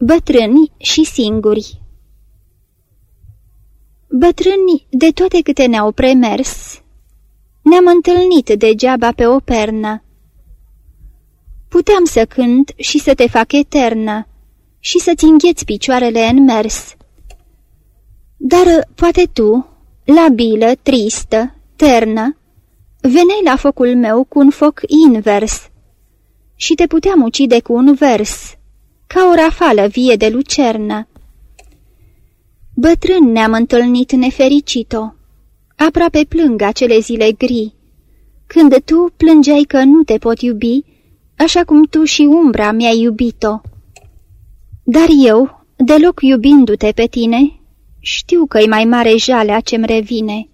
Bătrâni și singuri Bătrâni de toate câte ne-au premers, ne-am întâlnit degeaba pe o pernă. Puteam să cânt și să te fac eternă și să-ți îngheți picioarele în mers. Dar poate tu, labilă, tristă, ternă, veneai la focul meu cu un foc invers și te puteam ucide cu un vers, ca o rafală vie de lucernă. Bătrân ne-am întâlnit nefericito, aproape plâng acele zile gri, când tu plângeai că nu te pot iubi, așa cum tu și umbra mi-ai iubit-o. Dar eu, deloc iubindu-te pe tine, știu că-i mai mare jalea ce-mi revine.